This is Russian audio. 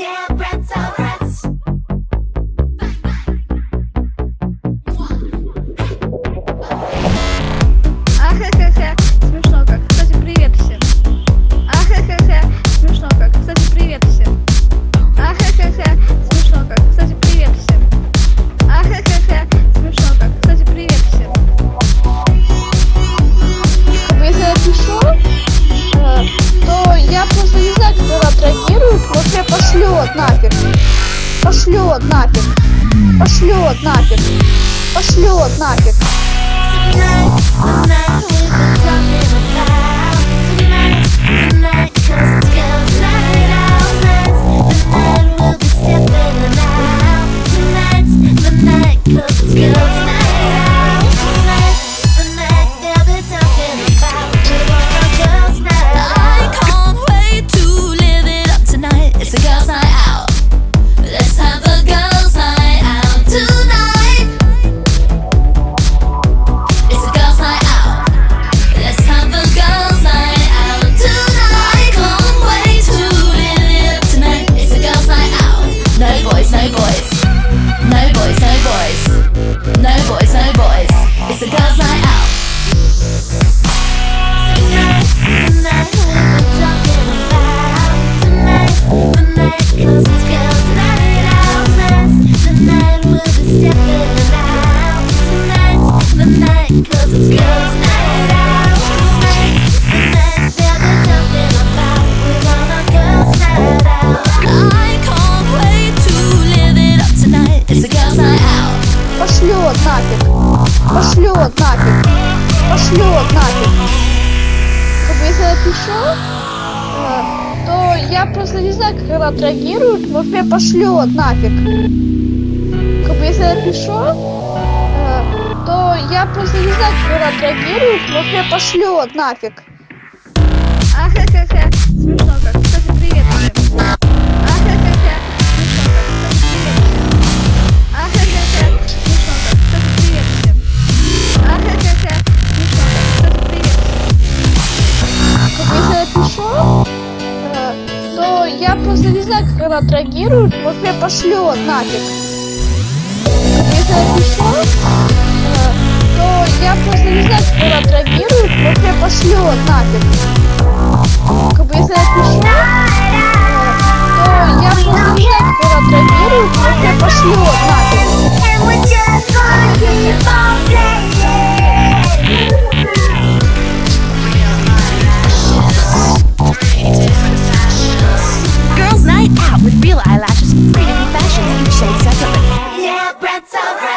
yeah. Пошлет нафиг. Пошлет нафиг. Пошлет нафиг. Пошлет нафиг. пошлет нафиг. Пошлет нафиг. Пошлет нафиг. Как бы если я пишу, э, то я просто не знаю, как она отреагирует, но меня пошлет нафиг. Как бы если я пишу, э, то я просто не знаю, как она отреагирует, но меня пошлет нафиг. Ахахаха, смешно как. просто не знаю, как она отреагирует. Вот я пошлю нафиг. Если она пришла, то я просто не знаю, как она отреагирует. Вот я пошлю нафиг. Как бы если она пришла, то я просто не знаю, как она отреагирует. Вот я пошлю нафиг. eyelashes, pretty fashions, each shade separate. Yeah, breath's alright.